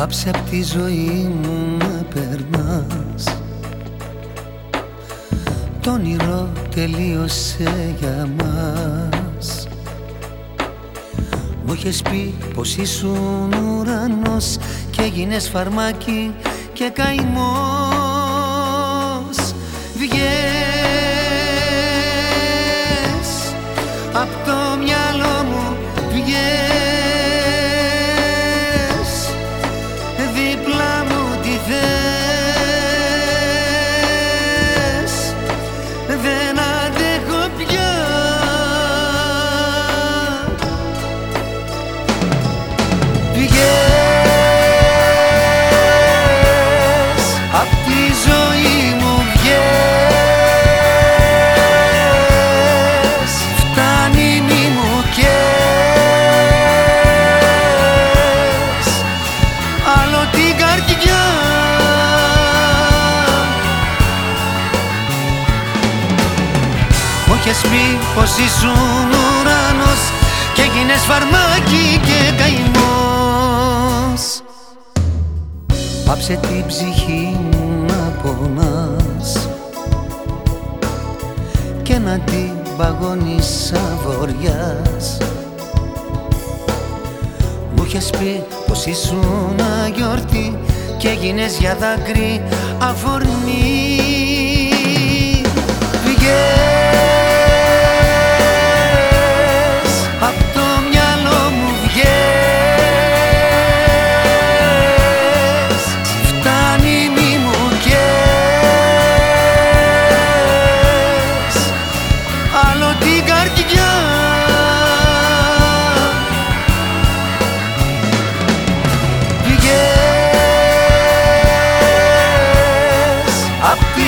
Πάψε απ' τη ζωή μου να περνάς. Το όνειρο τελείωσε για μας. Μου είχες πει πως ήσουν ουρανός Και έγινες φαρμάκι και καημός. Βγες απ' το μυαλό πως ήσουν ουρανός και έγινες φαρμάκι και καημός. Πάψε την ψυχή μου να πονάς και να την παγώνεις σαν βοριάς. Μου είχες πει πως ήσουν αγιορτή και έγινες για δάκρυ αφορμή